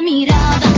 mirada.